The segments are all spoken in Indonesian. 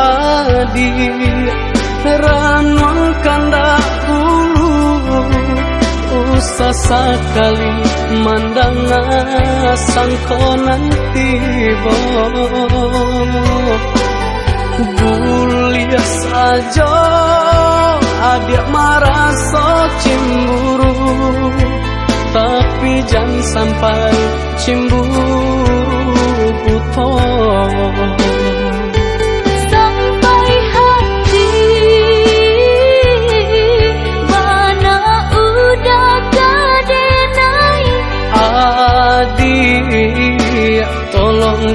adi Ranong kandak bulu Usah sekali mandang sangkonan tiba Bulia saja adik marah so cemburu Tapi jangan sampai cemburu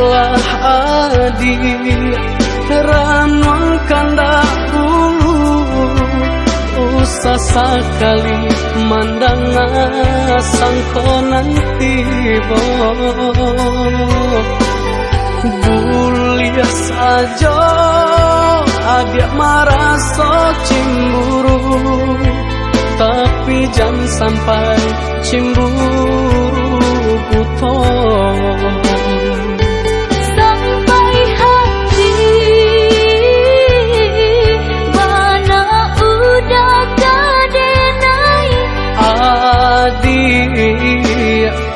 lah adi Ranwang kandak bulu Usah sekali mandang sangkonan tiba. Bulia saja adik marah so cemburu Tapi jangan sampai cemburu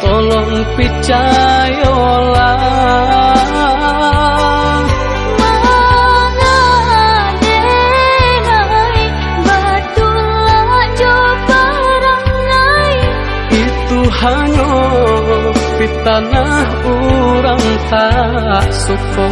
tolong percayalah Itu hanya tanah orang tak suka